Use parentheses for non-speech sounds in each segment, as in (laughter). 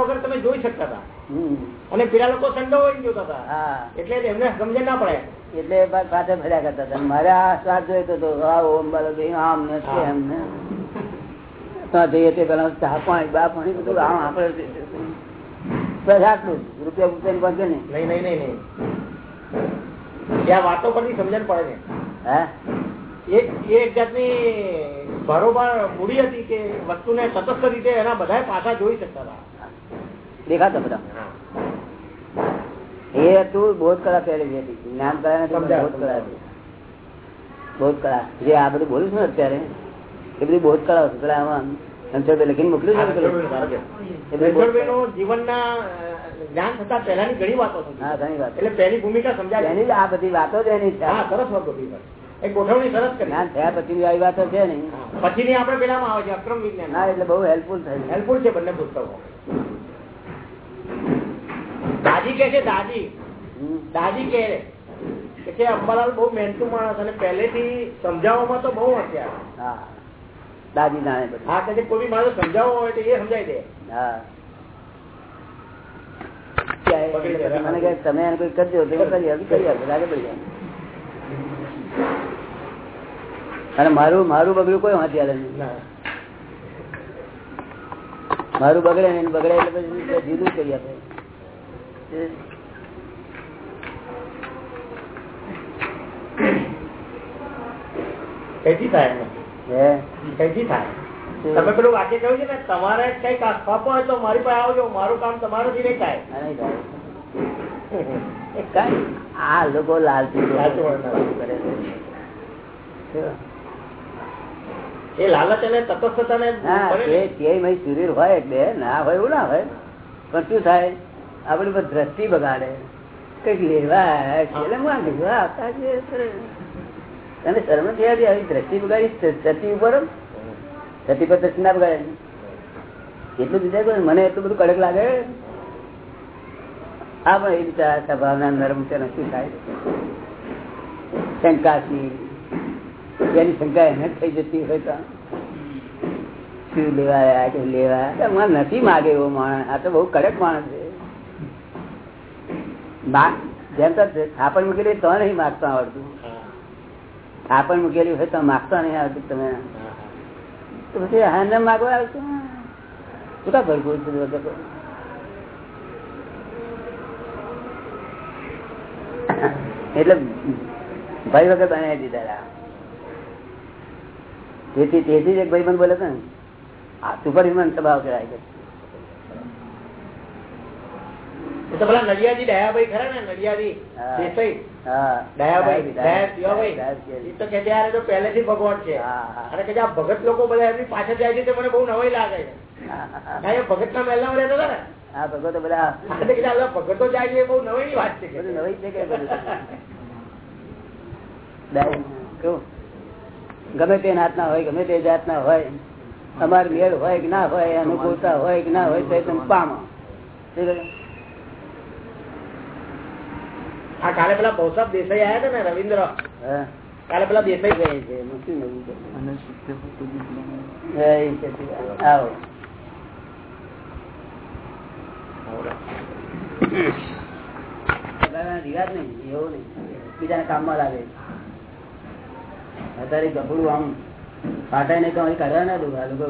વગર તમે જોઈ શકતા હતા. અને પેલા લોકો સંડોવાઈ જોતા હતા. એટલે એમને સમજે ના પડે. એટલે પા- ફર્યા કરતા હતા. મારે આ સ્વાદ જોઈતો હતો ઓમ બાલો આમ નથી ને. ત્યાં જઈએ તે પેલા ચા પાણી બા પાણી બધું આમ આપણે બસ આટલું રૂપિયા રૂપિયા પહોંચે ને. નહીં નહીં નહીં નહીં. એ વાતો પરથી સમજણ પડે ને. હે? એક જાતની બરોબર મૂડી હતી કે વસ્તુને સતત રીતે એના બધા પાછા જોઈ શકતા હતા. દેખાતા બધા. એ હતું બોધ કળા પહેરી હતી. જ્ઞાન કળા બોધ કળા હતી. બોધ કળા. જે આ બધું બોલું છું અત્યારે એ બધી બોધ કળા હતું પેલા આમાં લખીને મોકલ્યું છે. જીવનના જ્ઞાન થતા પહેલાની ઘણી વાતો હતી ઘણી વાત. એટલે પહેલી ભૂમિકા સમજાય એની આ બધી વાતો જ એની સરસ વાત ગોઠવણી સરસ જ્ઞાન થયા પછી આવી વાતો છે ને. પછીની આપણે પેલામાં આવે છે અક્રમ વિજ્ઞાન. ના એટલે બહુ હેલ્પફુલ થાય. હેલ્પફુલ છે બંને પુસ્તકો. દાદી કે છે દાદી. દાદી કે છે અંબાલાલ બહુ મહેનતુ માણસ અને પહેલેથી સમજાવવામાં તો બહુ હા. દાદી જાણે બધું. હા કે કોઈ મારો માણસ સમજાવવો હોય તો એ સમજાઈ દે. હા. મને કહે તમે એને કોઈ કરજો તો કરી પડી જાય. અને મારું મારું બગડ્યું કોઈ વાંચી આવે મારું બગડે ને એને બગડે એટલે પછી જુદું કરી આપે? કઈથી થાય કઈથી થાય? તમે પેલું વાક્ય કહ્યું છે ને તમારે કઈ આપવા હોય તો મારી પાસે આવજો મારું કામ તમારાથી નહીં આ નહીં થાય. આ લોકો લાલચી લોકો કરે છે. એ લાલચ અને તટસ્થતાને હા ભરે તે ને. શરીર હોય બે ના હોય એવું ના હોય. પણ શું થાય? પર દ્રષ્ટિ બગાડે. કંઈક લેવા છે. ખરે. શરમ નથી આવતી, આવી દ્રષ્ટિ બગાડી સતી ઉપર? સતી પર દ્રષ્ટિ ના બગાડે. એટલું વિચાર મને એટલું બધું કડક લાગે. આ પણ એ બિચારા સ્વભાવના નરમ છે શું થાય. શંકાશી એની શંકા એને થઈ જતી હોય તો. શું લેવા આવ્યા કે લેવા? મને નથી માગે એવો માણસ. આ તો બહુ કડક માણસ છે. જેમ તો થાપણ મૂકેલી તો નહીં માગતા આવડતું. થાપણ મૂકેલી હોય તો માગતા નહીં આવડતું તમે. તો પછી હા માગવા આવતું કેટલા ભરપૂર છે એટલે ભાઈ વખત બનાવી દીધા તેથી તેથી જ એક ભાઈ મને બોલે છે ને, આ સુપર હ્યુમન સ્વભાવ કહેવાય છે એ તો પેલા નડિયાદી દયાભાઈ ખરા ને? નડિયાદી દેસાઈ? હા. દયાભાઈ દયા- દયા દિવાભાઈ દયા- એ તો કે છે, તો પહેલેથી ભગવાન છે. હા, હા. અને કે આ ભગત લોકો બધા એમની પાછળ જાય છે તે મને બહુ નવાઈ લાગે છે. ભગત ના મહેલામાં રહેતા હતા ને? હા ભગવતો બધા ભગતો જાય છે બહુ નવાઈની વાત છે નવી છે કે કેવું? ગમે તે નાતના હોય ગમે તે જાતના હોય અમાર મેળ હોય કે ના હોય અનુકૂળતા હોય કે ના હોય તો પામો. આ કાલે પેલા ભૌસાબ દેસાઈ આયા હતા ને રવિન્દ્ર. કાલે પેલા દેસાઈ ગયા છે. રિવાજ નહીં એવું નહીં. બીજાના કામમાં લાગે અત્યારે ગભડું આમ. પાટાય નહીં તો કાઢવા ના દઉં. આ લોકો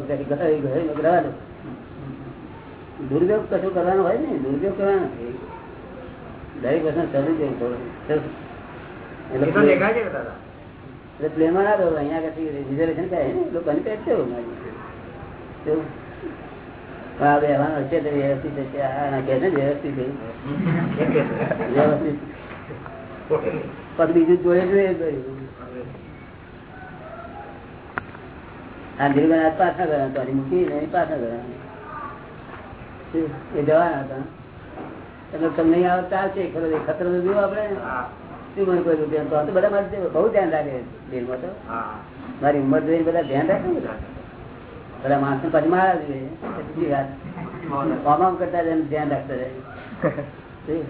કશું કરવાનો હોય ને દુરુપયોગ કરવાનો. દરેક વસ્તુ સમજી જવું થોડું. એટલે પ્લેનમાં ના દો અહીંયા રિઝર્વેશન કરે લોકોને હશે તો વ્યવસ્થિત હશે આ કહે છે વ્યવસ્થિત વ્યવસ્થિત. પણ બીજું જોડે જોઈએ કર્યું આ ધીરુભાઈ પાછા ગયા તો મૂકી પાછા ગયા એ જવાના હતા. એટલે તમને અહીં આવે ખરો ખતરો તો આપણે. શું મને કોઈ રૂપિયા તો બધા મારે બહુ ધ્યાન રાખે દિલમાં તો. મારી ઉંમર જોઈને બધા ધ્યાન રાખે ને બધા. બધા માણસો પછી મારા જોઈએ વાત. આમ આમ કરતા જાય ધ્યાન રાખતા જાય શું?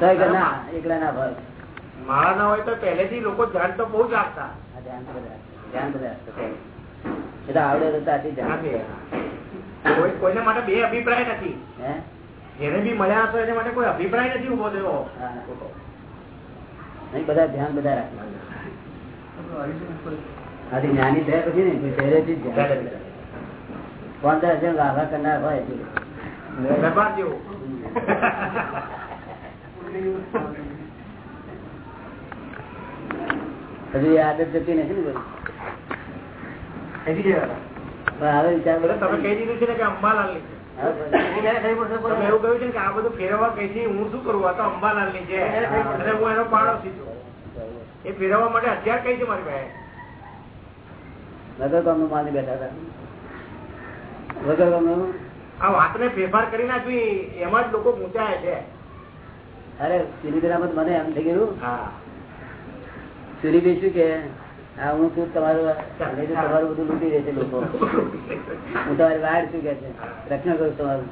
તોય કે ના એકલા ના ભાગ. મારા ના હોય તો પહેલેથી લોકો ધ્યાન તો બહુ જ રાખતા. ધ્યાન તો બધા ધ્યાન બધા રાખતા. એ તો આવડે તો તાથી ધ્યાન કોઈ કોઈને માટે બે અભિપ્રાય નથી. હે? જેને બી મળ્યા હતો એને માટે કોઈ અભિપ્રાય નથી ઊભો થયો. બધા ધ્યાન બધા રાખે આથી જ્ઞાની થયા પછી ને પહેલેથી ધ્યાન પંદર હજાર લાભા કરનાર હોય. હજુ એ આદત જતી નથી ને બધું. હવે વિચાર તમે કહી દીધું છે ને કે અંબાલાલ એવું કહ્યું છે ને કે આ બધું ફેરવવા કહી હું શું કરું? આ તો અંબાલાલની છે અને હું એનો પાડોશી છું. એ ફેરવવા માટે હથિયાર કઈ છે મારી પાસે? વગર કામનું માની બેઠા હતા. વગર આ વાતને ફેરફાર કરી નાખવી એમાં જ લોકો પૂછાય છે. અરે સુનિધિરામત મને એમ થઈ ગયું. હા. સુનિધિ શું કે? આ હું છું તમારું તમારું બધું લૂંટી રહેશે લોકો? હું તમારી વાડ શું કે છે? રક્ષણ કરું તમારું.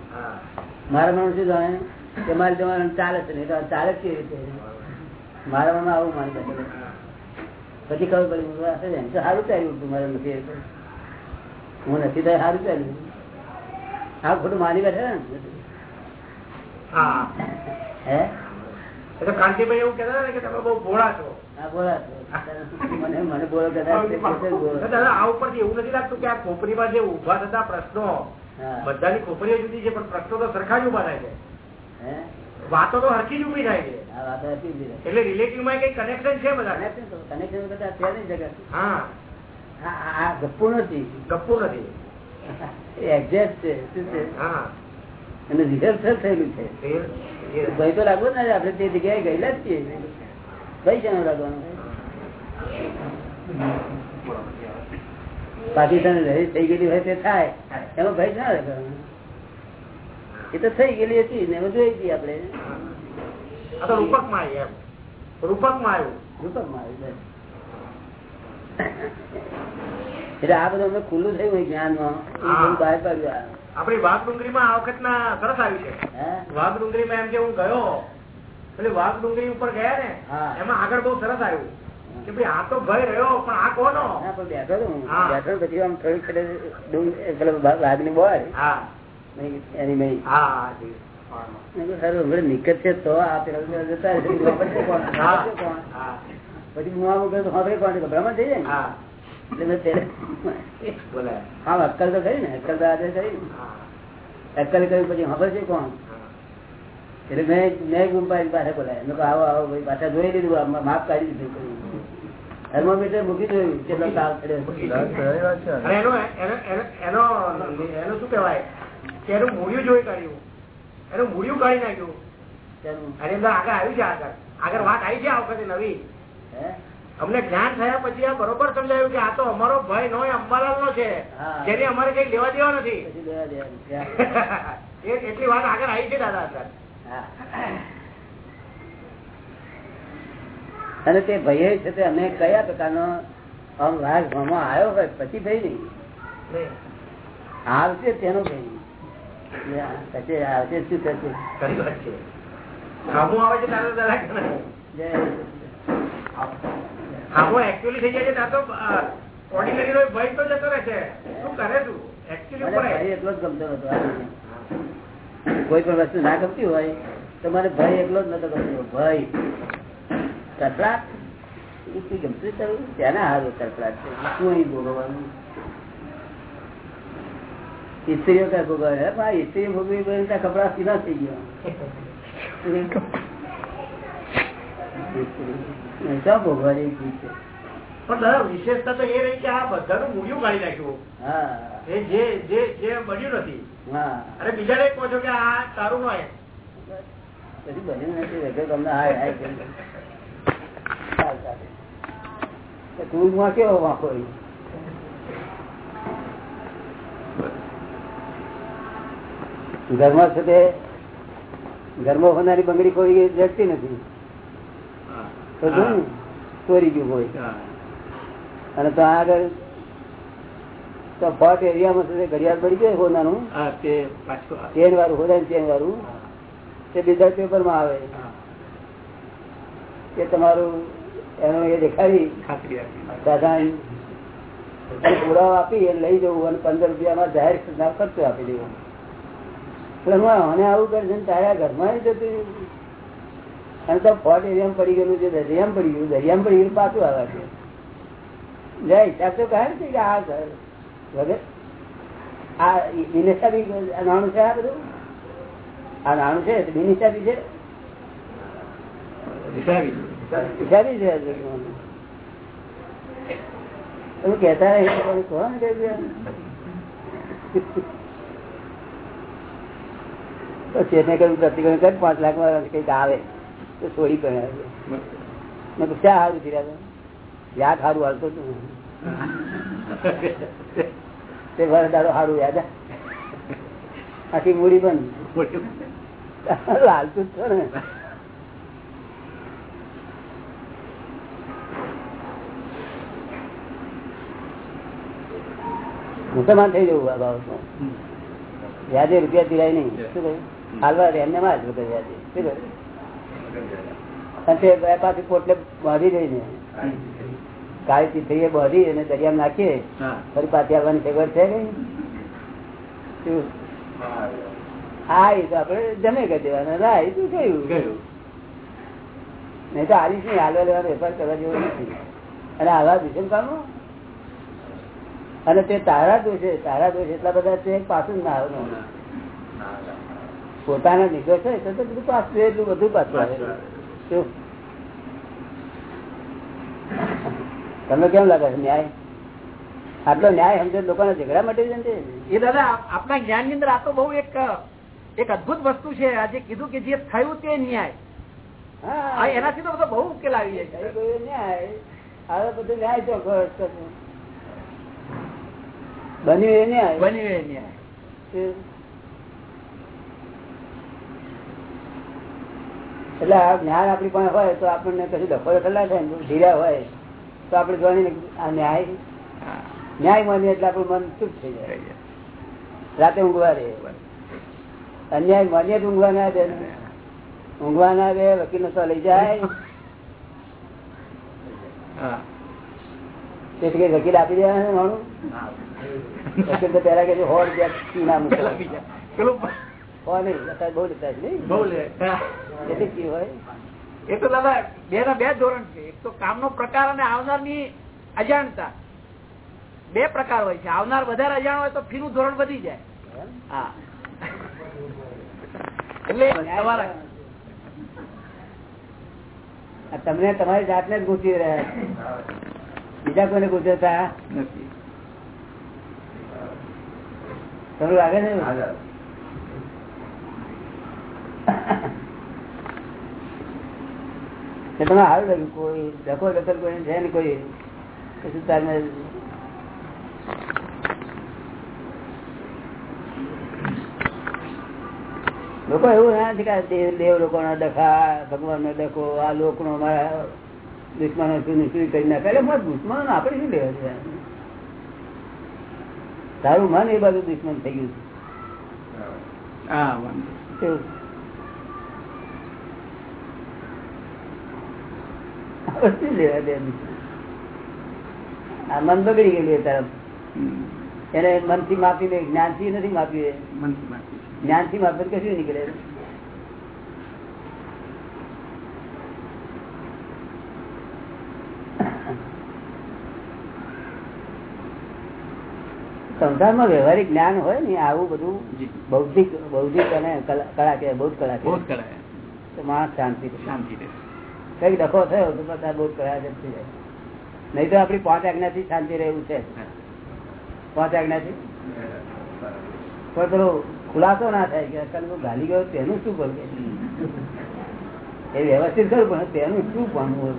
મારા મન શું જાણે કે મારે તમારું ચાલે છે નહીં ચાલે કેવી રીતે? મારા મનમાં આવું માની બેઠેલું. પછી ખબર પડી હું તો સારું ચાલ્યું હતું મારે નથી હું નથી તો સારું ચાલ્યું. હા ખોટું માની બેઠા ને? હા? તો કાંતિભાઈ એવું કહેતા ને કે તમે બહુ ભોળા છો. આ ઉપરથી એવું નથી લાગતું કે આ ખોપરીમાં જે ઊભા થતા પ્રશ્નો બધાની ખોપરીઓ જુદી છે પણ પ્રશ્નો તો સરખા જ ઊભા થાય છે. વાતો તો હરખી જ ઊભી થાય છે. એટલે રિલેટિવમાં કઈ કનેક્શન છે બધા connection બધા છે નહીં જગત. હા. ગપ્પુ નથી. ગપ્પુ નથી. એ છે શું છે? હા. એનું રિહર્સલ થયેલું છે. એ- એ- તો લાગવો ને આપણે તે જગ્યાએ ગયેલા જ છીએ. ભય લાગવાનું. પાકિસ્તાન થઈ ગયેલી હોય તે થાય. એમાં ભય ના રાખવાનું એ તો થઈ ગયેલી હતી ને જોઈ હતી આપણે. રૂપકમાં આવી રૂપકમાં આવ્યું. રૂપકમાં આવ્યું એટલે આ બધું અમે ખુલ્લું થયું જ્ઞાનમાં. બહાર પાડ્યું આ. આપણી વાઘ ડુંગરી માં આ વખત ના સરસ આવ્યું છે. વાઘ ડુંગરી માં એમ કે હું ગયો એટલે વાઘ ડુંગરી ઉપર ગયા ને એમાં આગળ બહુ સરસ આવ્યું. કે ભાઈ આ તો ભય રહ્યો પણ આ કોનો? ના, બેઠો પછી આમ થોડીક વાઘની બોય. હા. એની મેં હા જી. મેં કીધું, સારું હમણાં નીકળ છે તો. આ પેલા જતા પછી હું આવું? ગભરામણ થઈ જાય ને. હા એટલે મેં પેલે બોલે આમ અક્કલ તો ખરી ને અક્કલ તો આજે ખરી ને. અક્કલ કહ્યું પછી ખબર છે કોણ? એટલે મેં મેં ગુંપાઈ પાસે બોલાય મેં આવો આવો ભાઈ પાછા જોઈ લીધું માપ કાઢી દીધું થર્મોમીટર મૂકી જોયું કેટલો એનો એનો એનું શું કહેવાય? કે એનું મૂળિયું જોઈ કાઢ્યું. એનું મૂળિયું કાઢી નાખ્યું. અને આગળ આવ્યું છે આગળ. આગળ વાત આવી છે આ વખતે નવી. હે? અમને જ્ઞાન થયા પછી આ બરોબર સમજાયું કે આ તો અમારો ભય નો અંબાલાલ નો છે. જેને અમારે કઈ લેવા દેવા નથી. એટલી વાત આગળ આવી છે દાદા અને તે ભય છે તે અમે કયા પ્રકારનો આમ રાગ ભણવા આવ્યો હોય પછી ભય નહીં. આવશે તેનો ભય પછી આવશે શું થશે? આવે છે દાદા ખામું actually થઈ જાય છે તો ઓર્ડિનરી નો ભય તો જતો રહે છે. શું કરે તું? એકચ્યુઅલી એટલો જ ગમતો હતો કોઈ પણ વસ્તુ ના ગમતી હોય તો મને ભય એટલો જ નતો ગમતો. ભય કસરાટ એ ગમતું ખરું? ત્યાંના હારું કસરાટ છે. શું અહીં ભોગવવાનું? સ્ત્રીઓ કઈ ભોગવે? આ ભોગવી કપડા સીધા થઈ ગયા. (laughs) ક્યાં ભોગવાની છે. પણ દાદા વિશેષતા તો એ રહી કે આ બધાનું મૂળિયું કાઢી નાખ્યું. એ જે જે જે બન્યું નથી. હા. બીજાને કહો છો કે આ તારું નો પછી બન્યું નથી વગર તમને હાય હાય કરી ચાલ, ચાલ. તો ટૂંકમાં કેવો વાંકો? ઘરમાં છે તે ઘરમાં હોનારી બંગડી કોઈ જડતી નથી. ચોરી ગયું હોય. અને તો આગળ તો ફોર્ટ એરિયામાં ઘડિયાળ પડી ગયું હોનાનું. ચેન વાળું હોદાય ચેન વાળું. તે બીજા પેપરમાં આવે કે તમારું એનો એ દેખાડી. સાધારણ પુરાવો આપી અને લઈ જવું અને પંદર રૂપિયામાં જાહેર ખર્ચો આપી દેવો. મને આવું કરે છે તારા ઘરમાં જતું? અને તો ફોટ એરિયામાં પડી ગયેલું છે દરિયામાં પડી ગયું દરિયામાં પડી ગયું પાછું આવે છે. જય હિસાબ તો કહે છે કે આ સર વગર? આ બિનહિસાબી નાણું છે આ બધું? આ નાણું છે છે? હિસાબી છે તમે કહેતા રહી કોણ કે પછી એને કહ્યું પ્રતિક્રમણ કર પાંચ લાખમાં કંઈક આવે. તો છોડી પણ શા સારું થઈ રહ્યા યાદ સારું હાલતો તે વરદારો સારું યાદ આખી મૂડી બંધ. હાલતું જ ને. મુસલમાન થઈ જવું આ બાબત વ્યાજે રૂપિયા પીરાય નહીં. શું કહ્યું? હાલવા એમને માં જ વ્યાજે. શું કહ્યું? પાછી પોટલે બાંધી દઈને. કાળી ચીથરીએ બાંધી અને દરિયામાં નાખીએ ફરી પાછી આવવાની સગવડ છે હા એ તો આપડે જમે કરી દેવાના. એ શું કહ્યું નહીં તો આવી નહીં હાલવા લેવાનો વેપાર કરવા જેવો નથી. અને આવા ભીષણ કામો? અને તે તારા દોષે તારા દોષ એટલા બધા છે પાછું ના આવે. પોતાના દીકરો છે તો બધું પાછું એટલું બધું પાછું આવે તમને કેમ લાગે છે ન્યાય? આટલો ન્યાય સમજે લોકોના ઝઘડા માટે એ દાદા આપણા જ્ઞાનની અંદર આ તો બહુ એક એક અદભુત વસ્તુ છે. આજે કીધું કે જે થયું તે ન્યાય. એનાથી તો બધો બહુ ઉકેલ આવી જાય ન્યાય. હવે બધું ન્યાય ચોખ્ખો બન્યું એ ન્યાય. બન્યું એ ન્યાય. એટલે આ જ્ઞાન આપણી પાસે હોય તો આપણને કશું ડફો થયેલા થાય ધીરા હોય તો આપણે જોવાની આ ન્યાય. ન્યાય માનીએ એટલે આપણું મન ચૂપ થઈ જાય. રાતે ઊંઘવા રે અન્યાય માનીએ તો ઊંઘવા ના દે. ઊંઘવા ના દે વકીલ નો લઈ જાય. તેથી કઈ વકીલ આપી દેવાના માણું? વકીલ તો પેલા કે હોર રૂપિયા ના મૂકે. એ તો દાદા બે ના બે ધોરણ છે. એક તો કામનો પ્રકાર અને આવનારની અજાણતા. બે પ્રકાર હોય છે. આવનાર વધારે અજાણ હોય તો ફી નું ધોરણ વધી જાય. હા. એટલે તમને તમારી જાતને જ ગૂંચી રહ્યા. બીજા કોઈને ગુજરતા નથી. તમને લાગે છે? (laughs) તમે સારું લાગ્યું કોઈ ડકો દખલ કોઈ છે ને કોઈ પછી તમે લોકો એવું ના છે કે દેવ લોકો ના ડખા ભગવાન નો ડખો આ લોક નો મારા દુશ્મનો શું શું કરી નાખે. એટલે મત દુશ્મનો આપડે શું લેવા છે તારું મન એ બાજુ દુશ્મન થઈ ગયું છે કેવું? શું લેવા દે આ મન બગડી ગયેલું તરફ એને મનથી માપી દે જ્ઞાનથી નથી માપી જ્ઞાનથી માપે કશું નીકળે સંસારમાં વ્યવહારિક જ્ઞાન હોય ને આવું બધું બૌદ્ધિક બૌદ્ધિક અને કલા કળા કે બૌદ્ધ કળા બહુ જ કે કરાય તો માણસ શાંતિ શાંતિ રહે. કંઈક ડખો થયો તો બધા બહુ કળા થઈ જાય. નહીં તો આપડી પાંચ આજ્ઞા થી શાંતિ રહેવું છે. પાંચ આજ્ઞા થી પણ પેલો ખુલાસો ના થાય કે અત્યારે ગાલી ગયો, તેનું શું કરવું એ વ્યવસ્થિત કરું પણ તેનું શું ભણવું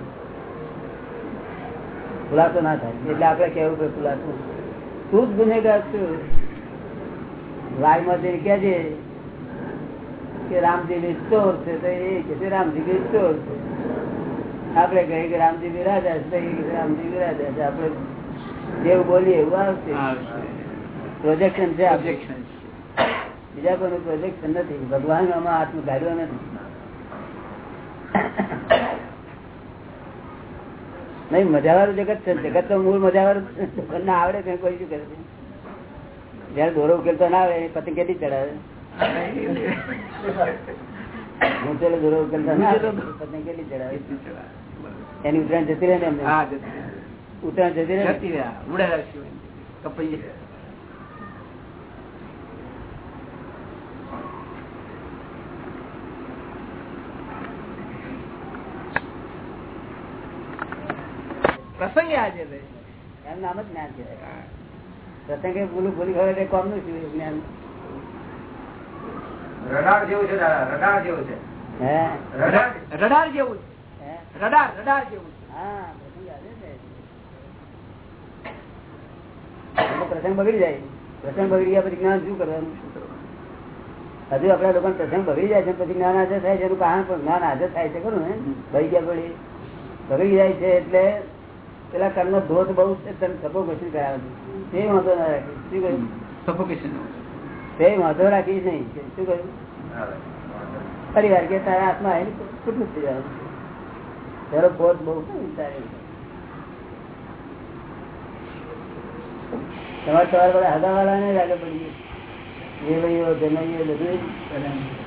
ખુલાસો ના થાય. એટલે આપડે કેવું કે ખુલાસો. તું જ ગુનેગાર છું. વાયમાં જઈને કેજે કે રામજી ચોર છે, તો એ કે છે રામજી ચોર છે. આપડે કહીએ કે રામજી બિરાજા રામજી બિરાજા છે. આપડે જેવું બોલીએ એવું આવશે. પ્રોજેક્શન છે બીજા કોઈ પ્રોજેક્શન નથી. ભગવાન આમાં હાથ ગાડ્યો નથી. નહીં મજા વાળું જગત છે. જગત તો મૂળ મજા વાળું ના આવડે ત્યાં કોઈ શું કરે છે? જયારે દોરો ઉકેલતો ના આવે પતંગ કેટલી ચડાવે? હું. પેલો દોરો ઉકેલતો ના આવે પતંગ કેટલી ચડાવે? એની ઉત્તરાયણ જતી રહે ને એમને? હા જતી રહે. ઉત્તરાયણ જતી રહે. પ્રસંગે આજે. એમ નામ જ જ્ઞાન છે પ્રસંગે ભૂલું ભૂલી ખબર એટલે કોમનું શું જ્ઞાન. રડાર જેવું છે દાદા રડાર જેવું છે. હે? રડાર. રડાર જેવું છે. રડાર રડાર જેવું પ્રસંગ એટલે બગડી જાય. પ્રસંગ બગડી ગયા પછી જ્ઞાન શું કરવાનું? હજુ આપડા લોકો પ્રસંગ બગડી જાય છે પછી જ્ઞાન હાજર થાય છે એનું કારણ પણ જ્ઞાન હાજર થાય છે ખરું ને? ભાઈ ગયા પડી? બગડી જાય છે એટલે પેલા કર્મ ધોધ બહુ છે તને સફોકેશન કરાવે છે. તે વાંધો ના રાખી. શું કહ્યું? સફોકેશન તે વાંધો રાખીશ નહીં. શું કહ્યું? પરિવાર કે તારા હાથમાં આવીને કેટલું થઈ જવાનું. તારો પોત બહુ તમારે તમારા બધા હગાવાળા ને લાગે પડી જે ભાઈઓ જમાઈઓ બધું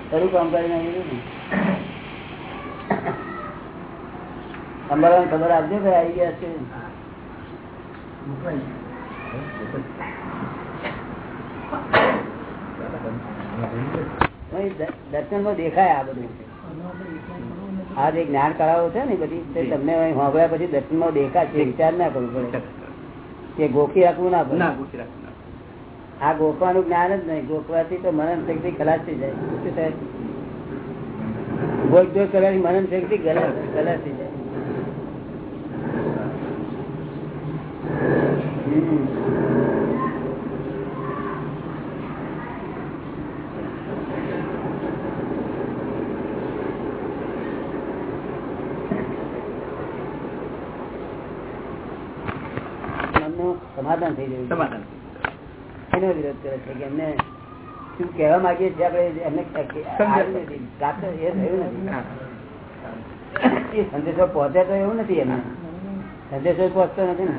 ખરું કામ કરી નાખ્યું અંબાલાને ખબર આપજો કે આવી ગયા છે. દર્શનમાં દેખાય આ બધું. આ જે જ્ઞાન કરાવો છે ને બધી તે તમને અહીં પછી દર્શનમાં દેખાય છે વિચાર ના કરવું પડે. કે ગોખી રાખવું ના પડે. આ ગોખવાનું જ્ઞાન જ નહીં. ગોખવાથી તો મનન શક્તિ ખલાસ થઈ જાય. શું થાય? ગોખ ગોખ કરવાની મનન શક્તિ ખલાસ થઈ જાય. હમ. મનનું સમાધાન થઈ જાય સમાધાન. એનો વિરોધ કરે છે કે એમને શું કહેવા માંગીએ છીએ આપણે એમને પ્રાપ્ત એ થયું નથી. એ સંદેશો પહોંચે તો એવું નથી એમને. સંદેશો પહોંચતો નથી ને.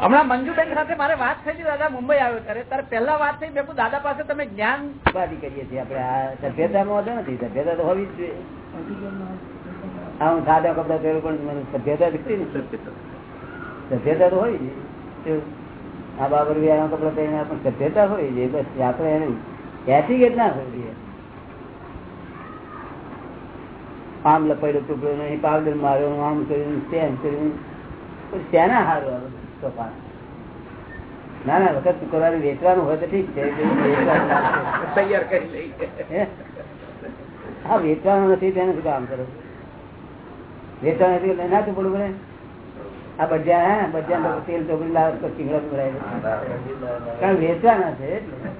હમણાં મંજુબેન સાથે મારે વાત થઈ દાદા મુંબઈ આવ્યો ત્યારે. ત્યારે પહેલા વાત થઈ મેં દાદા પાસે તમે જ્ઞાન ઉપાધિ કરીએ છીએ આપણે. આ સભ્યતામાં વાંધો નથી. સભ્યતા તો હોવી જ જોઈએ. હા સાદા કપડા પહેરું પણ મને સભ્યતા દીકરી ને. સભ્યતા. તો હોય શું? આ બાબર વ્યાયામ કપડા પહેરીને પણ સભ્યતા હોય છે બસ આપણે એને એટીકેટ ના હોય આમ લપાડ્યો ટુકડો નહીં પાવડર માર્યો આમ કર્યું તેમ કર્યું. ત્યાંના હારું તોફાન ના ના વખત શુક્રવારે વેચવાનું હોય તો ઠીક છે તૈયાર કરી લઈ હા? વેચવાનું નથી તેને શું કામ કરો? વેચવાનું નથી ના પડવું પડે? આ બધા હા બધા તેલ ચોકડી લાવે તો ચીંગડા પકડાય કારણ વેચવાના છે એટલે.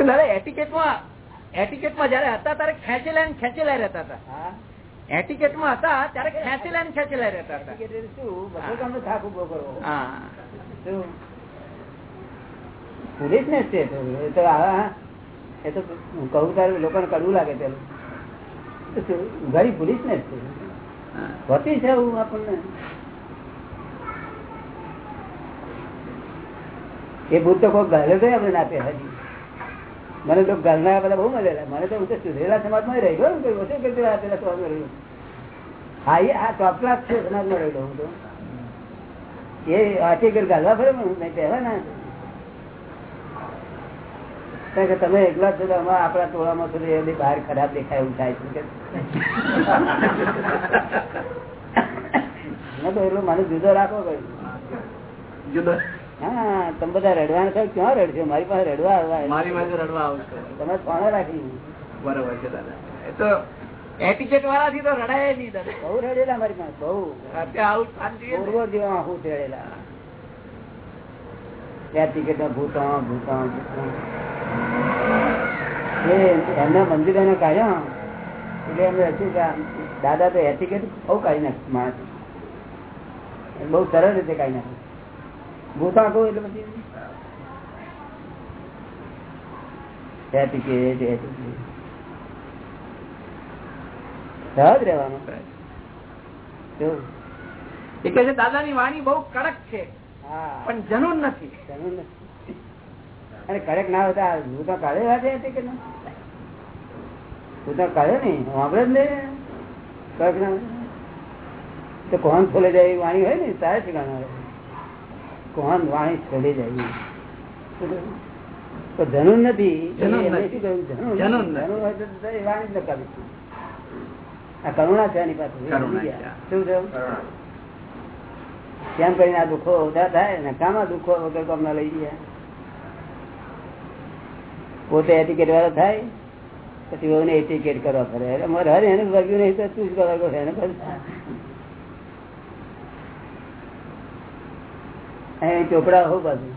દાદા એટિકેટમાં એટિકેટમાં જયારે હતા ત્યારે ખેંચેલા ને ખેંચેલા રહેતા હતા. હા. હતા ત્યારે ખેંચેલા ને ખેંચેલા રહેતા હતા. શું? બધો તમને થાક ઊભો કરવો. શું? ને છે તો. એ તો એ તો હું કહું તારે લોકોને કડવું લાગે પેલું ઘરી પોલીસ ને જ છે. હોતી છે એવું આપણને. એ ભૂત તો કોઈ ઘરે તો આપણે નાતે હજી. મને તો ઘરના બધા બહુ મળેલા. મને તો હું તો સુધરેલા સમાજમાં રહી ગયો. કોઈ ઓછો કરતો આપેલા સમાજમાં રહ્યું હા, એ આ ટોપ ક્લાસ છે, સમાજમાં રહેલો હું તો. એ ઘર ગાલવા ફરે પણ નહીં કહેવાના. કે તમે એકલા છો આપણા ટોળામાં છો એની બહાર ખરાબ દેખાય એવું થાય છે તો એટલું મને જુદો રાખો કહ્યું જુદો? હા તમે બધા રડવાના છો? ક્યાં રડશો? મારી પાસે રડવા આવવા મારી પાસે રડવા આવશે. તમે કોને રાખી? બરોબર છે દાદા. એ તો એટિકેટ વાળાથી તો રડાય નહીં દાદા. બહુ રડેલા મારી પાસે બહુ. અત્યારે આવું પૂર્વ જેવા હું રડેલા ત્યાં ટિકિટ ભૂતા ભૂતા દાદા તો એટિકેટ બહુ કાઢી નાખે માણસ. બહુ સરળ રીતે કાઢી નાખે. ભૂતા કહું એટલે પછી એટિકેટ એટિકેટ સહજ રહેવાનું. એ કે દાદાની વાણી બહુ કડક છે. પણ જનુન નથી. જનુન નથી. અને કરેક ના હોતા હું તો કાઢે વાત હતી કે ના? હું તો કાઢે નઈ સાંભળે જ નહીં. ના તો કોણ ખોલે જાય વાણી હોય ને તારે ઠેકાણા કોણ વાણી ખોલે જાય તો જનુન નથી. જનૂન હોય તો વાણી જ નકામી. આ કરુણા છે એની પાસે. શું થયું? કેમ કરીને આ દુઃખો ઓછા થાય ને કામાં દુઃખો વગર કામ લઈ ગયા? પોતે એટીકેટ વાળો થાય, પછી બહુ એટીકેટ કરવા ફરે. અરે, મારે હરે એને વર્ગ્યું નહીં તો શું કરવા ગયો એને અહીં ચોપડા હો બાજુ.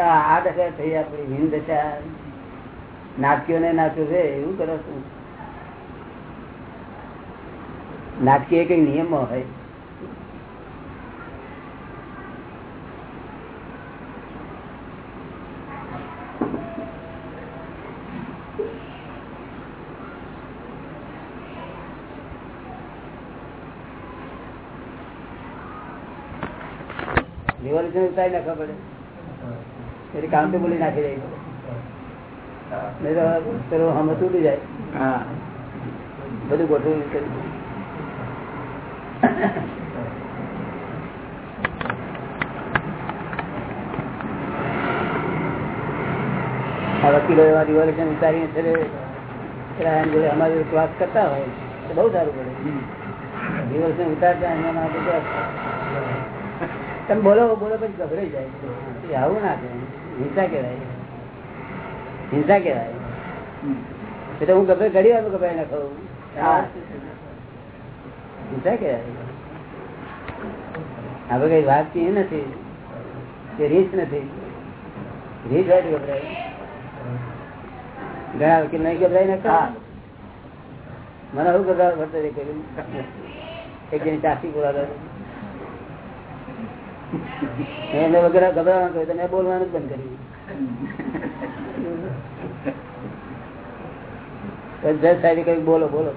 આ દશા થઈ આપણી હિન્દ દશા. નાચ્યો ને નાચો છે, એવું કરો છું? નાટકીય કઈ નિયમ હોય? રિવોલ્યુશન ઉતારી નાખવા પડે એટલે કામ તો બોલી નાખી જાય નહીં તો હમ તૂટી જાય. હા. બધું ગોઠવું આ વકીલો એવા રિવોલ્યુશન વિચારીને છે અમારી જોડે કરતા હોય તો બહુ સારું પડે. રિવોલ્યુશન ઉતારતા એના તમે બોલો બોલો પછી ગભરાઈ જાય. એ આવું ના હિંસા કહેવાય. હિંસા કહેવાય. એટલે હું ગભરાઈ ઘડી વાર ગભરાઈ નાખું. હિંસા કહેવાય. આપણે કઈ વાત એ નથી. કે રીત નથી. રીત હોય તો ગભરાય. ઘણા વકીલ નહીં ગભરાઈ નાખતા મને શું ગભરાવ પડતો એક જેની ચાસી બોલાવે. એને વગેરે ગભરાવાનું કહ્યું તમે બોલવાનું જ બંધ કર્યું. જજ કઈ કહ્યું, બોલો બોલો.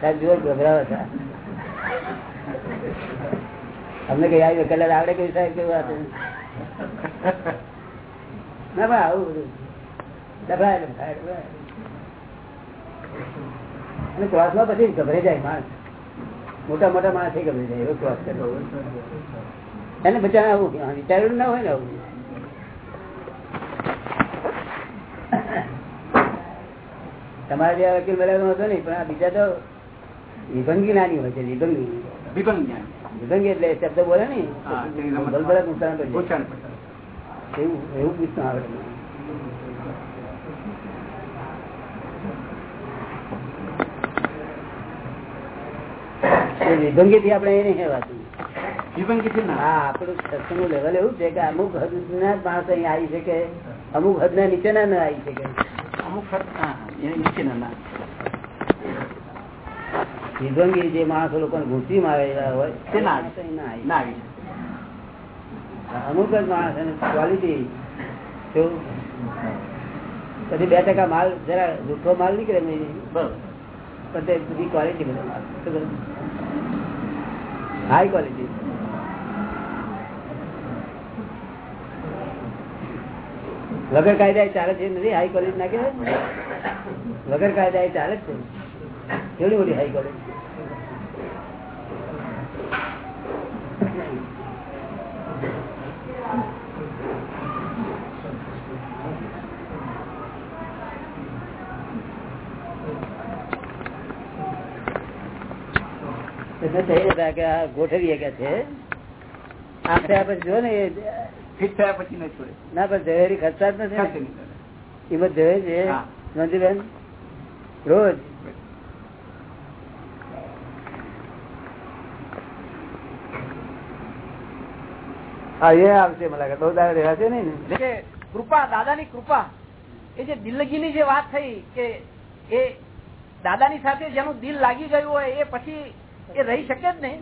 સાહેબ જો ગભરાવા હતા અમને કઈ આવી કલર આવડે કઈ સાહેબ, કેવું વાત ના, ભાઈ, આવું બધું. એટલે. અને ક્લાસમાં પછી ગભરાઈ જાય માણસ. મોટા મોટા માણસ ગભરાઈ જાય, એવો ક્લાસ કરે. એને બચારા આવું વિચાર્યું ના હોય ને આવું. તમારે જે વકીલ બનાવ્યો હતો નહીં પણ આ બીજા તો વિભંગી નાની હોય છે, વિભંગી. વિભંગ જ્ઞાન એટલે શબ્દ બોલે ને તે નુકસાન. એવું એવું પૂછતું આવે વિભંગી થી આપણે એ નહીં કહેવાતું. વિભંગી છે ને. હા આપણું સત્સંગ લેવલ એવું છે કે અમુક હદ ના માણસ અહીં આવી શકે અમુક હદ ના નીચેના ના આવી શકે. અમુક હદ હા નીચેના ના. વિભંગી જે માણસો લોકો ઘૂંસી મારેલા હોય તે ના આવી અમુક જ માણસ અને ક્વોલિટી પછી બે ટકા માલ જરા જૂઠો માલ નીકળે પણ તે બધી ક્વોલિટી બધો માલ. હાઈ ક્વોલિટી વગર કાયદા ચાલે છે નથી હાઈ ક્વોલિટી નાખે વગર કાયદા એ ચાલે જ છે. કેવડી મોટી હાઈ ક્વોલિટી એટલે થઈ જતા કે આ ગોઠવીએ કે છે. આ થયા પછી જો ને ફિટ થયા પછી ન છોડે. ના પણ ઝવેરી ખર્ચા જ નથી નહીં કરે. છે. મંજુબેન રોજ હા એ આવશે મને બહુ દાડા રહેવાશે નહીં ને? કૃપા દાદાની કૃપા. એ જે દિલગીની જે વાત થઈ કે એ દાદાની સાથે જેનું દિલ લાગી ગયું હોય એ પછી એ રહી શકે જ નહીં?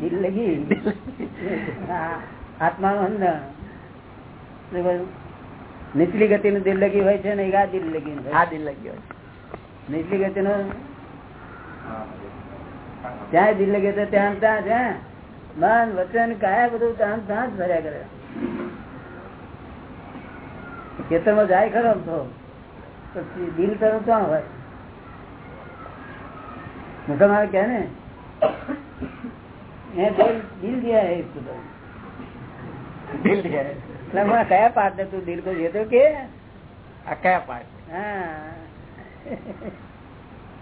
દિલ લગી આત્માનું અંદર નીચલી ગતિ નું દિલ લગી હોય છે ને આ દિલ લગી આ દિલ લગી હોય નીચલી ગતિ નું ત્યાં દિલ લગે તો ત્યાં ત્યાં ત્યાં મન વચન કાયા બધું ત્યાં ત્યાં જ ભર્યા કરે. ખેતરમાં જાય ખરો તો. દિલ તરફ ક્યાં હોય? મુસલમાન કે ને દિલ દિયા હે કયા પાર્ટ ને તું દિલ તો કે? આ કયા પાર્ટ હા.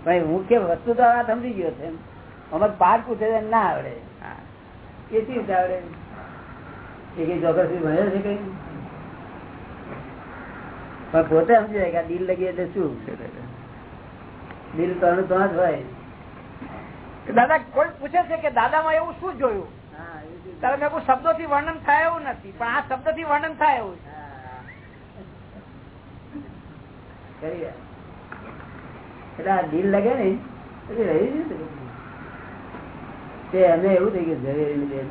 ભાઈ હું કે વસ્તુ તો આ સમજી ગયો છે અમારે પાર્ટ પૂછે ના આવડે. એ શી આવડે. એ કઈ જોગ્રાફી ભણ્યો છે કઈ? પણ પોતે સમજી જાય કે આ દિલ લગી એટલે શું? દિલ ત્રણ તો જ હોય. દાદા કોઈ પૂછે છે કે દાદામાં એવું શું જોયું? ત્યારે મેં કોઈ શબ્દો થી વર્ણન થાય એવું નથી પણ આ શબ્દથી વર્ણન થાય એવું. એટલે આ દિલ લગે ને એટલે રહી જ નથી. તે અમે એવું થઈ ગયું ઝવેરીની બેન.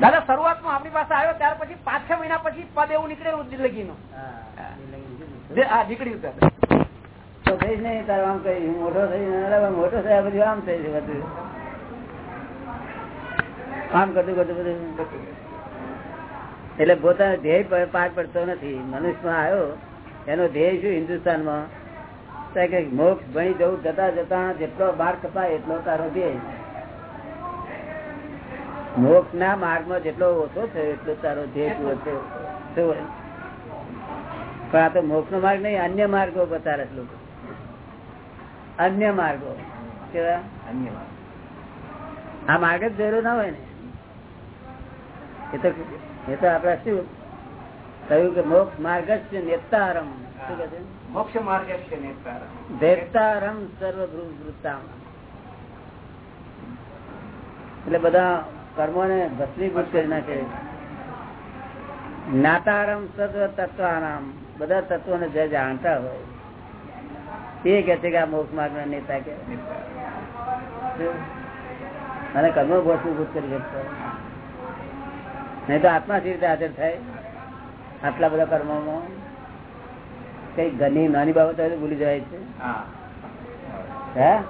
દાદા શરૂઆતમાં આપણી પાસે આવ્યો ત્યાર પછી પાંચ છ મહિના પછી પદ એવું નીકળેલું દિલ્લગી નું હા, નીકળ્યું. તો થઈશ નહીં તારે આમ કહી મોટો થઈ મોટો થયા પછી આમ થઈ છે બધું. આમ કરતું કરતું બધું એટલે પોતાનો ધ્યેય પર- પડતો નથી. મનુષ્યમાં આવ્યો એનો ધ્યેય શું? હિન્દુસ્તાનમાં. મોક્ષ ભણી જવું જતા જતા જેટલો માર્ગ કપાય એટલો તારો ધ્યેય મોક્ષ ના માર્ગમાં જેટલો ઓછો થયો એટલો તારો ધ્યેય પૂરો થયો પણ આ તો મોક્ષ નો માર્ગ નહીં અન્ય માર્ગો બતાવે છે લોકો. અન્ય માર્ગો. કેવા? આ માર્ગ જ જરૂર ના હોય ને. એ તો એ તો આપડે શું? કહ્યું કે મોક્ષ માર્ગ જ છે નેતા આરંભ મોક્ષ માર્ગ એટલે બધા કર્મો ને ભસ્મીભૂત કરી નાખે. નાતારમ સર્વ તત્વાનામ બધા તત્વો ને જે જાણતા હોય, એ કે છે કે આ મોક્ષ માર્ગ ના નેતા કે અને કર્મો ભસ્મીભૂત કરી શકતો. નહીં તો આત્મા સી રીતે હાજર થાય? આટલા બધા કર્મોમાં. કઈ ઘરની નાની બાબત હોય તો ભૂલી જાય છે. હા.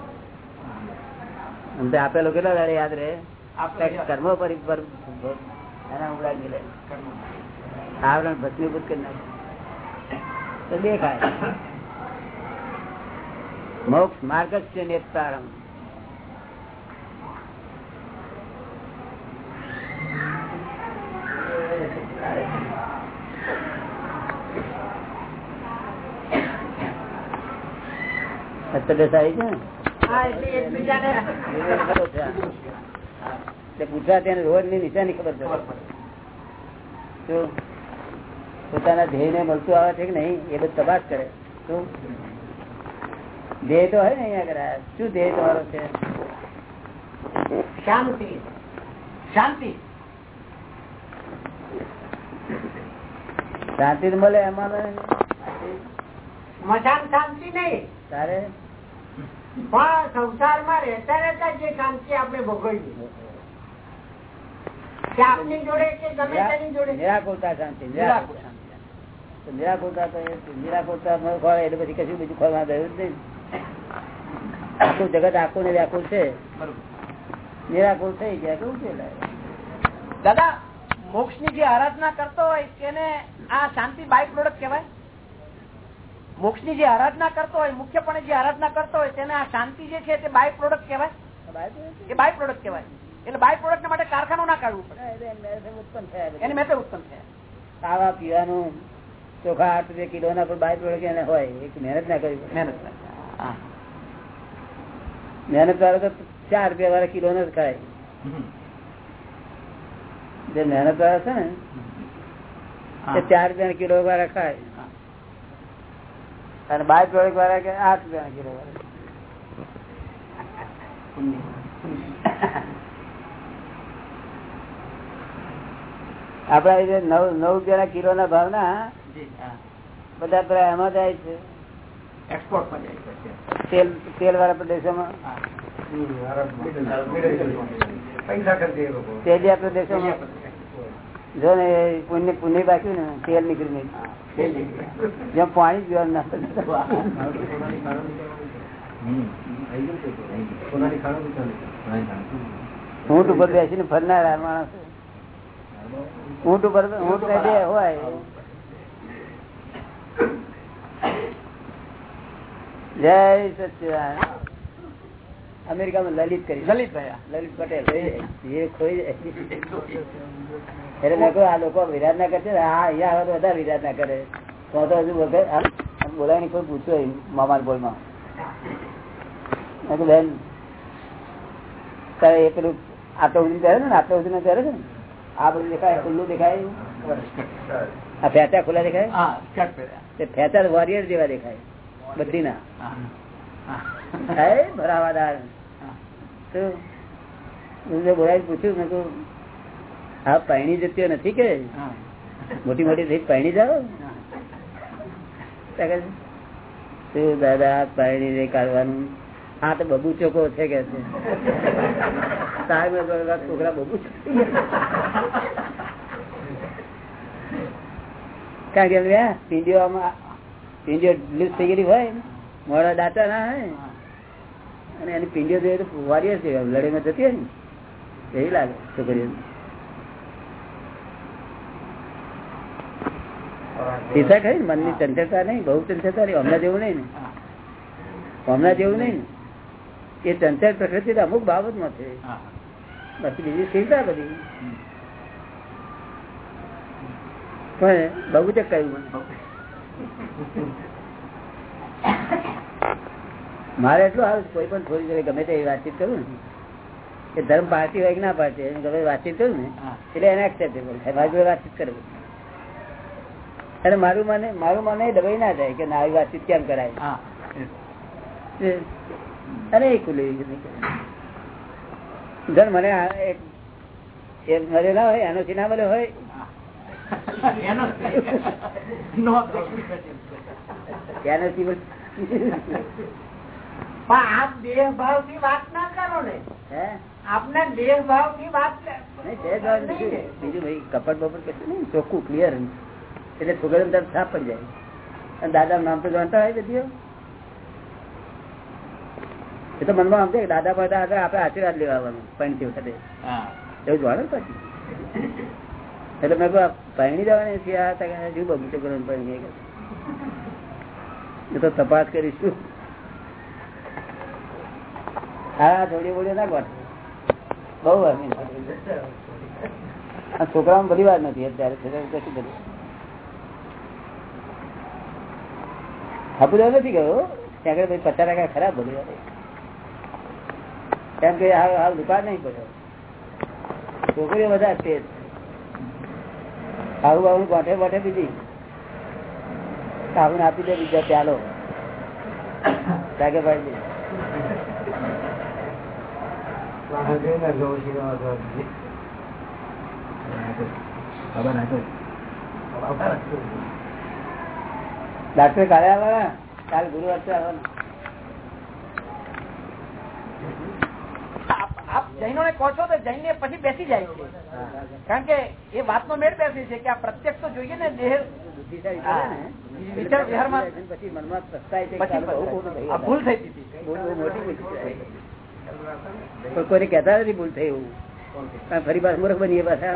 આપેલો કેટલા દાડે યાદ રહે? કર્મ પર આવરણ ભસ્મીભૂત કરી નાખે તો દેખાય. મોક્ષ માર્ગ જ છે નેતારમ સારી છે રોજની. નિશાની ખબર પડે પોતાના ધ્યેય ને મળતું આવે છે કે નહીં એ બધું તપાસ કરે. શું ધ્યેય તો હોય ને અહીંયા આગળ શું ધ્યેય તમારો છે? શાંતિ. શાંતિ. શાંતિ મળે એમાં. મજાન શાંતિ નહીં. તારે? પણ સંસારમાં રહેતા રહેતા જે શાંતિ આપણે ભોગવીએ આપની જોડે કે ગમે તેની જોડે? નિરાકુરતા શાંતિ નિરાકુર નિરાકુરતા. તો નિરાકુરતા ખોળે એટલે પછી કશું બીજું ખોલવા ગયું જ નહીં. આખું જગત આખું ને વ્યાકુળ છે. નિરાકુર થઈ ગયા. તો ઉકેલાય દાદા મોક્ષની જે આરાધના કરતો હોય તેને આ શાંતિ બાય પ્રોડક્ટ કહેવાય? મોક્ષની જે આરાધના કરતો હોય મુખ્યપણે જે આરાધના કરતો હોય તેને આ શાંતિ જે છે તે બાય પ્રોડક્ટ કહેવાય? એ બાય પ્રોડક્ટ કહેવાય. એટલે બાય પ્રોડક્ટ માટે કારખાનું ના કાઢવું પડે. ઉત્પન્ન થયા એની મેથડ ઉત્પન્ન થયા. ખાવા પીવાનું ચોખા આઠ રૂપિયા કિલો ના પણ બાય પ્રોડક્ટ એને હોય. એક મહેનત ના કરી પડે. મહેનત હા. મહેનત વાળો તો ચાર રૂપિયા વાળા કિલો ને જ ખાય. જે મહેનત વાળા છે ને તે ચાર રૂપિયા કિલો વાળા ખાય. અને બાય પ્રોડક્ટ વાળા કે આઠ રૂપિયા કિલો વાળા આપડા જે નવ નવ રૂપિયા કિલો ના ભાવ ના બધા પેલા એમાં જાય છે. એક્સપોર્ટમાં જાય છે તેલ તેલ વાળા પ્રદેશોમાં. તેલિયા પ્રદેશોમાં. જો ને પુણ્ય પુણ્ય બાકી ને તેલ નીકળી નહીં. જેમ પાણી પીવાનું ના ઊંટ ઉપર બેસીને ફરનાર માણસ ઊંટ ઉપર ઊંટ ને હોય. જય સચિદાન અમેરિકામાં લલિત કરી લલિતભાઈ લલિત પટેલ એ ખોઈ જાય એટલે મેં કહ્યું આ લોકો વિરાટ ના કરશે ને હા અહીંયા આવે તો વધારે વિરાટ ના કરે તો તો હજુ વગર આમ આમ બોલાવીને કોઈ પૂછ્યો મામાર બોલમાં મેં કહ્યું બેન તારે એ પેલું આટલો સુધી પહેરે છે ને આટલો સુધી પહેરે છે ને આ બધું દેખાય ખુલ્લું દેખાય આ ફેંચા ખુલ્લા દેખાય હા શર્ટ પહેર્યા તે ફેંચા વોરિયર જેવા દેખાય બધી ના હા. હા. હે ભરાવાદાર તો બોલાવી પૂછ્યું મેં કહું હા પાણી જતી નથી કે? મોટી મોટી થઈ પાણી જાઓ? શું દાદા પાણી રે કાઢવાનું? હા તો બબુ ચોકો છે કે છે? છોકરા બબુ. કારણ કે એમને પીંડીઓ લૂઝ થઈ ગયેલી હોય મોડા દાંતા ના હોય. અને એની પીંડીઓ જોઈએ તો વારીએ છે લડાઈમાં જતી હોય ને. એવી લાગે છોકરીઓ. પીસા ખરી ને મનની ચંચળતા નહીં બહુ ચંચળતા નહીં હમણાં જેવું નહીં ને. હમણાં જેવું નહીં ને. એ ચંચળ પ્રકૃતિ અમુક બાબતમાં છે. બાકી બીજી ચિંતા બધી. પણ બહુ જ કહ્યું મને. મારે એટલું આવે કોઈ પણ થોડી ઘણી ગમે તે વાતચીત કરું ને કે ધર્મ પાર્ટી હોય કે ના પાર્ટી હોય ગમે વાતચીત કરું ને. એટલે એને એક્સેપ્ટેબલ થાય. મારી જોડે વાતચીત કરવું અને મારું મને મારું મને દબાઈ ના જાય કે ના આવી વાતચીત કેમ કરાય? અરે અને એ ખુલ્લી ધર મને એક મળ્યો ના હોય એનો ના મળ્યો હોય. એનો પણ આપ દેહ ભાવથી વાત ના કરો ને. આપના દેહ ભાવથી વાત નહીં, સહેજ વાર બીજું બીજું ભાઈ કપટ બપટ કશું નહીં ચોખ્ખું ક્લિયર એટલે છોકરીઓ અંદર સાફ પડી જાય. અને દાદા નામ તો જાણતા હોય બધી એ તો મનમાં સમજે દાદા પડતા આગળ આપડે આશીર્વાદ લેવા આવવાનું પૈણતી વખતે. એવું જાણો પછી? એટલે મેં કહું પૈણી જવાની છે આ તક હજુ બગીચો કરવાનું પૈણી એ તો તપાસ કરીશું. હા જોડી બધી વાર નથી અત્યારે. કશું નથી ગયો? ત્યાં આગળ ભાઈ પચાસ ટકા ખરાબ બધી કેમ કે હાલ દુકાન નહીં પડ્યો છોકરીઓ બધા છે. આવું આવું ગોઠે બોઠે બીજી. આવું આપી દે બીજા પ્યાલો જાગે પાડી દે ડાક્ટર કાલે આવવાના કાલ ગુરુવાર આવવાના જૈનો ને. કહો છો તો જૈન ને પછી બેસી જાય કારણ કે એ વાત નો મેળ બેસી છે કે આ પ્રત્યક્ષ તો જોઈએ ને દેહ વિચાર પછી મનમાં છે કે પછી. ભૂલ થઈ હતી. કોઈને કહેતા નથી ભૂલ થઈ એવું. ફરી પાછું મૂર્ખ બનીએ પાછા.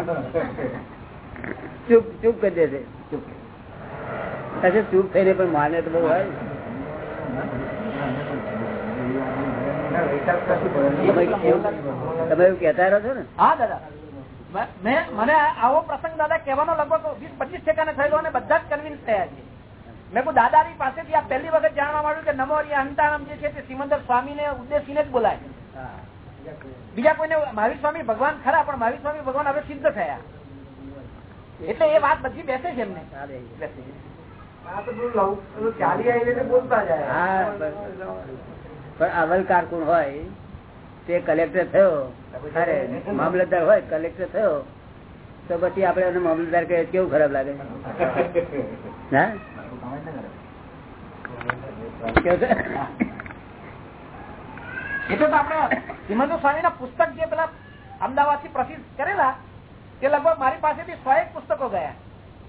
ચૂપ ચૂપ કરી દે અચ્છા ચૂપ થઈને પણ માને તો બહુ હોય. હા, દાદા. મને આવો પ્રસંગ દાદા કહેવાનો લગભગ વીસ, પચીસ ટકા થયેલો અને બધા જ કન્વિન્સ થયા છે. મેં કહું, દાદાની પાસેથી આ પહેલી વખત જાણવા માંડ્યું કે નમો અંતારામ જે છે તે સિમંદર સ્વામી ને ઉદ્દેશીને જ બોલાય. બીજા કોઈને મહાવીર સ્વામી ભગવાન ખરા પણ મહાવીર સ્વામી ભગવાન હવે સિદ્ધ થયા. એટલે એ વાત બધી બેસે છે એમને. પણ અવલ કારકુન હોય તે કલેક્ટર થયો અરે મામલતદાર હોય કલેક્ટર થયો તો પછી આપડે એને મામલતદાર કહે કેવું ખરાબ લાગે? (laughs) હા? કેવું છે? એટલે તો આપણે હિમંત સ્વામી ના પુસ્તક જે પેલા અમદાવાદથી પ્રસિદ્ધ કરેલા તે લગભગ મારી પાસેથી સો એક પુસ્તકો ગયા.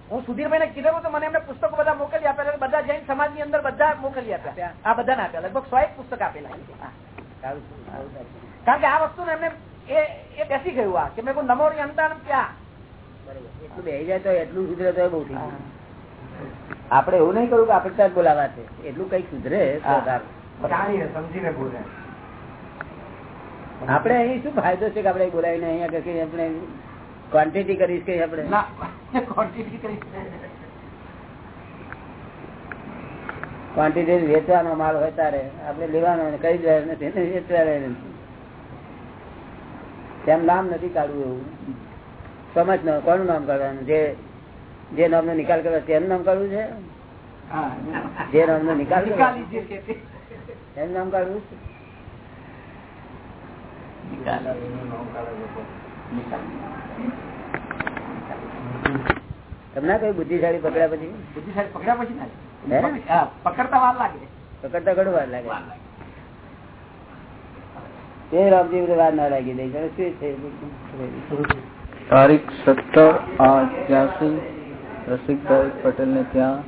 હું સુધીરભાઈ ને કીધેલું તો મને એમને પુસ્તકો બધા મોકલી આપેલા બધા જૈન સમાજની અંદર બધા મોકલી આપ્યા. આ બધા આપ્યા. લગભગ સો એક પુસ્તક આપેલા કારણ કે આ વસ્તુ એમને એ બેસી ગયું આ કે મેં કોઈ નમો અંતર ક્યાં એટલું બેસી જાય તો એટલું સુધરે તો બહુ થઈ આપડે એવું નહીં કરું કે આપણે ત્યાં બોલાવા છે. એટલું કઈ સુધરે. સમજીને બોલે. આપણે અહીં શું ફાયદો છે કે આપણે બોલાવીને અહીંયા કે આપણે ક્વોન્ટિટી કરીશ કે આપણે? ક્વોન્ટિટી વેચવાનો માલ હોય તારે. આપણે લેવાનો કઈ જાય નથી ને વેચવા તેમ નામ નથી કાઢવું એવું. સમજ ન કોનું નામ કાઢવાનું? જે જે નામનો નિકાલ કરવા તેનું નામ કાઢવું છે? જે નામનો નિકાલ તે. એનું નામ કાઢવું છે? તમને કઈ બુદ્ધિશાળી પકડ્યા પછી? બુદ્ધિશાળી પકડ્યા પછી ના. પકડતા વાર લાગે. પકડતા ઘણું વાર લાગે. તે રામજી વાર ના લાગી દઈ શું છે? તારીખ સત્તર આઠ ત્યાંસી. રસિકભાઈ પટેલ ને ત્યાં.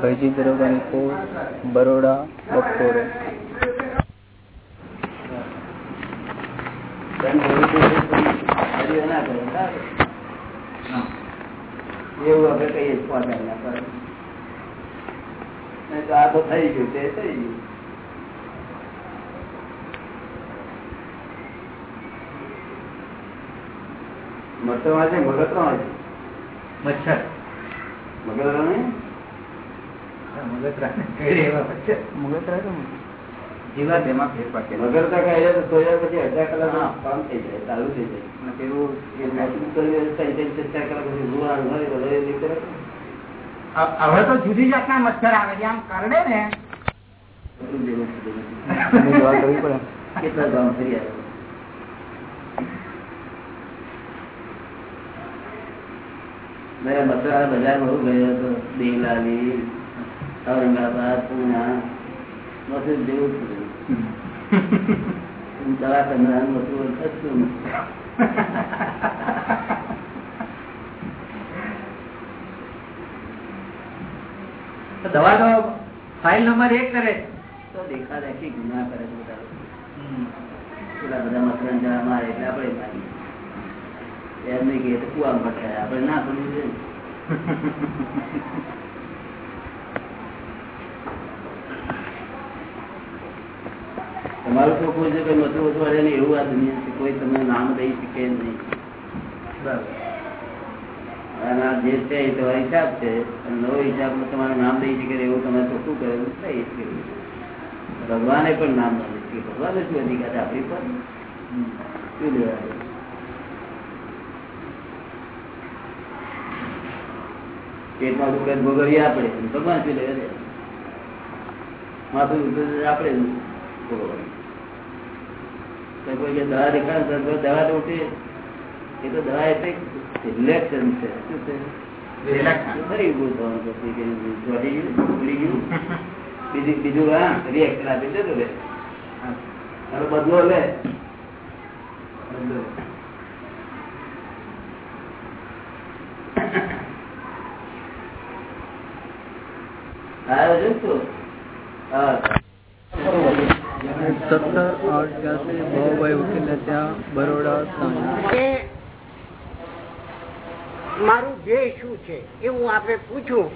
ભાઈજી દરોગાની પોસ્ટ બરોડા બપોરે. એવું આપણે કહીએ જ પોતાને ના પડે. નહીં તો આ તો થઈ ગયું તે થઈ ગયું. મરતો વાંચે મગતરો મચ્છર. મગતરો નહીં? જીવા તેમાં ફેરફાર. મગર તો કહે તો સોયા પછી અડધા કલાક કામ થઈ જાય ચાલુ થઈ જાય. પેલું એ મેચિંગ ચાર કલાક પછી હવે નીકળે હવે તો જુદી જાતના મચ્છર આવે છે. આમ કરડે ને. એવું કેટલા ગામ ફરી આવ્યો. મેં મથુરા બજારમાં હું ગયો હતો. દેવલાલી ઔરંગાબાદ પૂના મથુર જેવું દવા તો ફાઇલ નંબર એક કરે. તો દેખા દેખી ગુના કરે બધા. પેલા બધા મથુરા જવા મારે એટલે આપણે મારી એમ નહીં કે એ તો કુવા ભટકાય. આપણે ના સમજવું (laughs) જોઈએ ને. તમારું ચોખ્ખું છે કે મથું ઓછું અડે નહીં એવું આ દુનિયા છે. કોઈ તમને નામ દઈ શકે નહીં. અને જે છે એ તમારો હિસાબ છે. અને નવો હિસાબમાં તમારું નામ દઈ શકે એવું તમે ચોખ્ખું કરેલું થઈ ભગવાને પણ નામ ન દઈ શકે ભગવાને શું અધિકાર આપણી પર? શું લેવા પેટમાં દુખે ભોગવીએ આપણે. ભગવાન શું લેવા માથું આપણે ભોગવવાનું? તો કોઈ કે દવા દેખાડે તો દવા દઉં છે એ તો દવા એટલે રિલેક્શન છે. શું છે? ફરી ઉભું થવાનું બીજું બીજું હા રિએક્શન આપી બદલો લે બદલો. આવ્યો છે હા. સત્તર આઠ ત્યાંસી ભાવભાઈ વકીલ ત્યાં બરોડા મારું ધ્યેય શું છે એ હું આપણે પૂછું,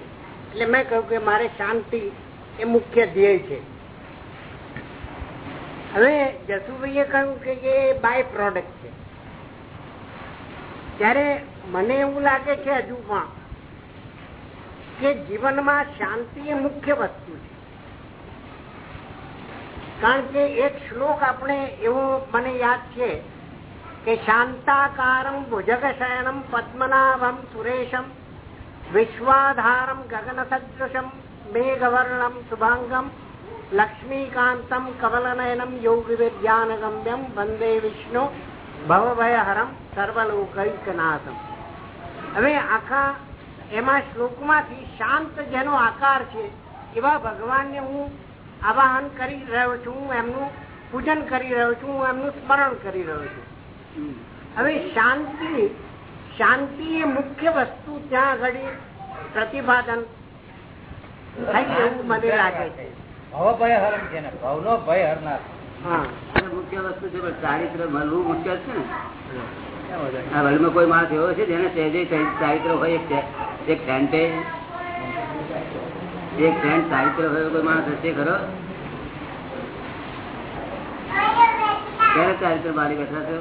એટલે મેં કહ્યું કે મારે શાંતિ એ મુખ્ય ધ્યેય છે. હવે જસુભાઈએ કહ્યું કે એ બાય પ્રોડક્ટ છે. ત્યારે મને એવું લાગે છે હજુ પણ કે જીવનમાં શાંતિ એ મુખ્ય વસ્તુ છે. કારણ કે એક શ્લોક આપણે એવો મને યાદ છે કે શાંતાકારમ ભુજગશયનમ પદ્મનાભમ સુરેશમ, વિશ્વાધારમ ગગન સદૃશમ મેઘવર્ણમ શુભાંગમ, લક્ષ્મીકાંતમ કમલનયનમ યોગ વિદ્યાનગમ્યમ વંદે વિષ્ણુ ભવભયહરમ સર્વલોકૈકનાથમ. હવે આખા એમાં શ્લોકમાંથી શાંત જેનો આકાર છે, એવા ભગવાનને હું આવાહન કરી રહ્યો છું હું એમનું પૂજન કરી રહ્યો છું હું એમનું સ્મરણ કરી રહ્યો છું. હવે શાંતિ શાંતિ એ મુખ્ય વસ્તુ ત્યાં આગળ પ્રતિપાદન થાય એવું મને લાગે છે. ભય હરણ છે ને ભવ નો ભય હરનાર. મુખ્ય વસ્તુ છે ચારિત્ર ને. આ વર્લ્ડમાં કોઈ માણસ એવો છે જેને સહેજે ચારિત્ર હોય એક છે- એક સેન્ટે હોય એવો કોઈ માણસ હશે ખરો? ક્યારે ચારિત્ર બારી બેઠા છો?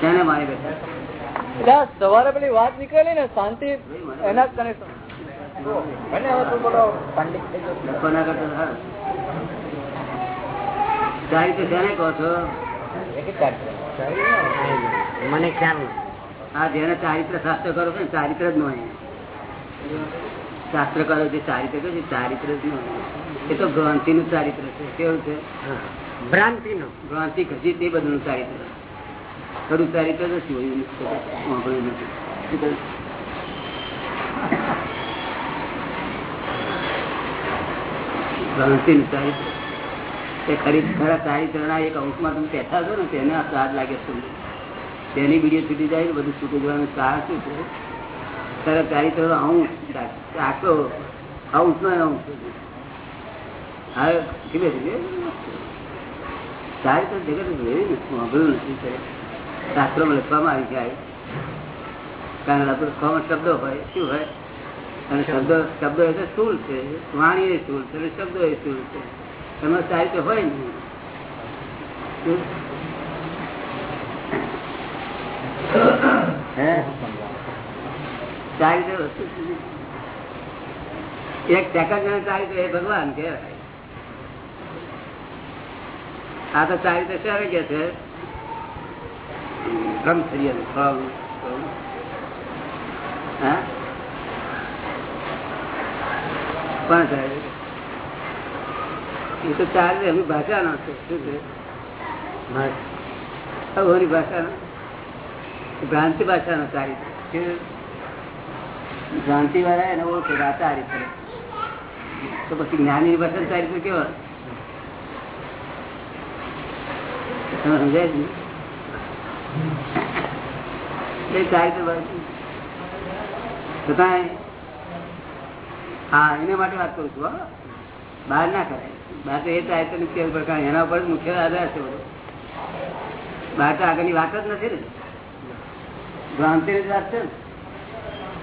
તેને મારી બેઠા સવારે પેલી વાત નીકળેલી ને શાંતિ એના જ કનેક્શન ભલે હવે તું બોલો પંડિત થઈ ગયો. લખો ના કરતા સારું. ચારિત્ર તેને કહો છો. મને ખ્યાલ નથી. આ જેને ચારિત્ર શાસ્ત્ર કરો છો ને ચારિત્ર જ નો શાસ્ત્ર કરો જે ચારિત્ર છે ચારિત્ર જ નો એ તો ગ્રંથિ નું ચારિત્ર છે કેવું છે? ભ્રાંતિ નું ભ્રાંતિ ઘસી તે બધું ચારિત્ર. ખરું ચારિત્ર શું હોય? વાપર્યું નથી. ભ્રાંતિ નું ચારિત્ર. ખરી ખરા ચારિત્ર ના એક અંશમાં તમે બેઠા છો ને તેને આ સ્વાદ લાગે છે તમને. તેની બીડીઓ છૂટી જાય બધું છૂટી જવાનું કારણ શું છે? ત્યારે તારી તો અંશ આખો આવું શું આવું. હા, ધીમે ધીમે. તો જગત લેવી નથી સાંભળ્યું નથી. શાસ્ત્રોમાં લખવામાં આવી જાય. કારણ લખવામાં શબ્દો હોય, શું હોય? અને શબ્દો શબ્દો એટલે સ્થૂળ છે. વાણી એ સ્થૂળ છે શબ્દો એ સ્થૂળ છે. એમાં સાહિત્ય હોય ને શું? હે? ચારિત્ર વસ્તુ? એક સેકન્ડ ચારિત્ર એ ભગવાન કે આ તો ચારિત્ર શેને કે છે. બ્રહ્મચર્યનું પણ સાહેબ એ તો ચારિત્ર એમની ભાષાનો છે. શું છે? ભાષા. ભાષાનો ભ્રાંતિ ભાષાનો ચારિત્ર. કે ભ્રાંતિ વાળા એને ઓળખે કે આ ચારિત્ર તો પછી જ્ઞાની ભાષા ચારિત્ર કેવા તમે સમજાય છે? ભાષા હા, એના માટે વાત કરું છું બહાર ના કરાય. બહાર તો એ ચારિત્રની એના ઉપર મુખ્ય આધાર છે બધો. બહાર તો આગળની વાત જ નથી ને. ભ્રાંતિ ની વાત છે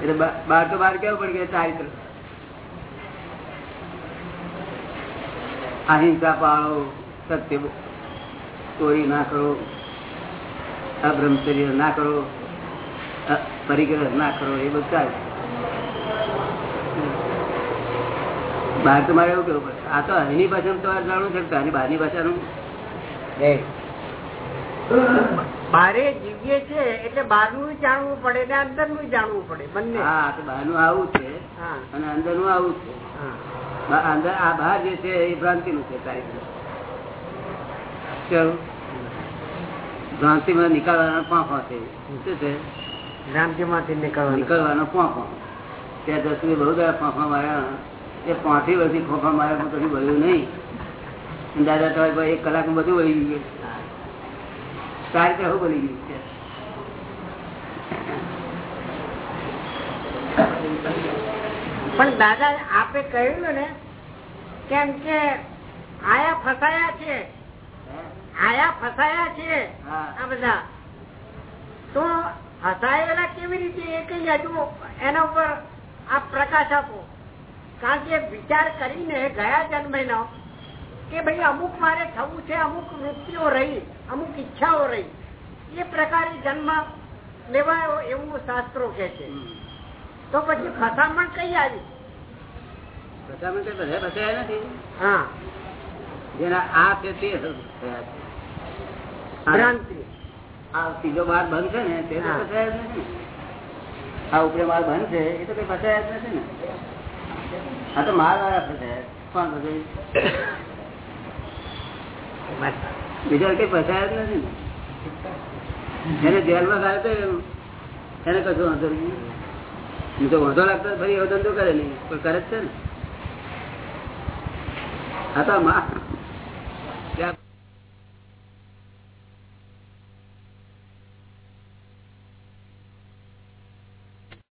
એટલે બાર તો બહાર કેવું પડે કે ચારિત્ર. અહિંસા પાળો, સત્ય ચોરી ના કરો. અબ્રહ્મચર્ય ના કરો. પરિગ્રહ ના કરો. એ બધું ચાલે. બહાર તો મારે એવું કેવું પડે. આ તો અહીંની ભાષામાં તમારે જાણવું છે કે બહારની ભાષાનું? બારે જીવીએ છે એટલે બહારનું જાણવું પડે ને અંદરનું જાણવું પડે બંને. હા બહારનું આવું છે હા. અને અંદરનું આવું છે. હા. અંદર આ બહાર જે છે એ ભ્રાંતિનું છે ચારિત્ર ભ્રાંતિ ભ્રાંતિમાં નીકળવાનો પાંખો છે. શું છે? ભ્રાંતિ માંથી નીકળવાનો પાંખો ત્યાં દસ બહુ બધા પાંખા માર્યા. એ પાંચી વર્ષથી ખોખા માર્યા કશું ભર્યું નહીં. દાદા તો એક કલાકમાં બધું વળી ગયું. સારી રીતે બોલી ગયું છે. પણ દાદા આપે કહ્યું ને કેમ કે આયા ફસાયા છે. આયા ફસાયા છે આ બધા. તો ફસાયેલા કેવી રીતે? એ કઈ હજુ એના ઉપર આ પ્રકાશ આપો. કારણ કે વિચાર કરીને ગયા જન્મેનો કે ભાઈ અમુક મારે થવું છે અમુક વૃત્તિઓ રહી અમુક ઈચ્છાઓ રહી. એ પ્રકારે જન્મ લેવાયો એવું શાસ્ત્રો કે છે. તો પછી ફસામણ કઈ આવી? બધામાં કઈ બધા બધાયા નથી. હા. જેના આ તે ભ્રાંતિ. આ સીધો માર બંધ છે ને તે તો ફસાયા નથી. આ ઉપરે માર બંધ છે એ તો કઈ ફસાયા જ નથી ને. આ તો માર વાળા ફસાયા કોણ ફસાયું? બીજા કઈ ફસાયા જ નથી એને જેલમાં ગાયો તો. એને કશું વાંધો નહીં. તો વાંધો લાગતો ફરી એવો ધંધો કરે નહીં. પણ કરે જ છે ને. હા તો